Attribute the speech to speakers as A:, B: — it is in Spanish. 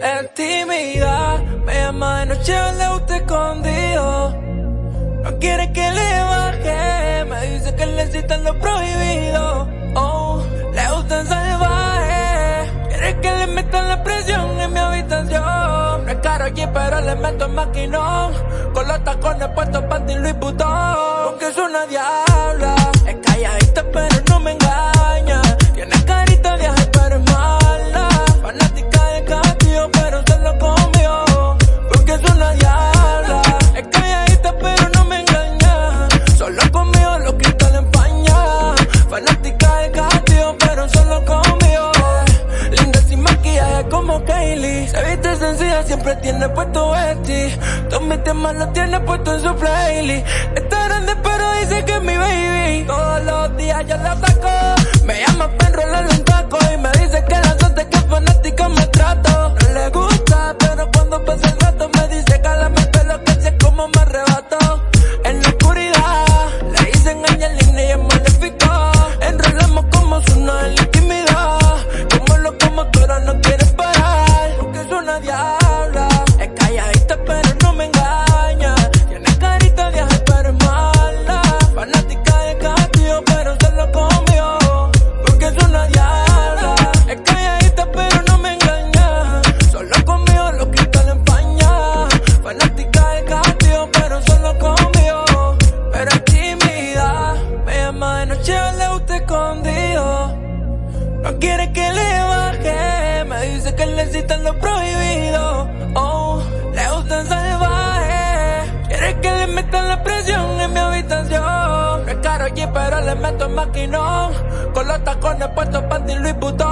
A: Es tímida, me llama de noche, le gusta escondido. No quiere que le baje, me dice que le citan lo prohibido. Oh, le gusta salvaje, quiere que le metan la presión en mi habitación. No es caro allí, pero le meto el maquinón. Con los tacones puestos panty Luis Butón. Porque es una diabla, sencilla, siempre tiene puesto Betty. Todos mis temas los tiene puesto en su playlist. Está grande, pero dice que es mi baby. Todos los días yo la saco. Me llama para un No quiere que le baje, me dice que le citan lo prohibido. Oh, le gusta salvaje, quiere que le metan la presión en mi habitación. No es caro allí, pero le meto el maquinón. Con los tacones puestos panty Luis Butón.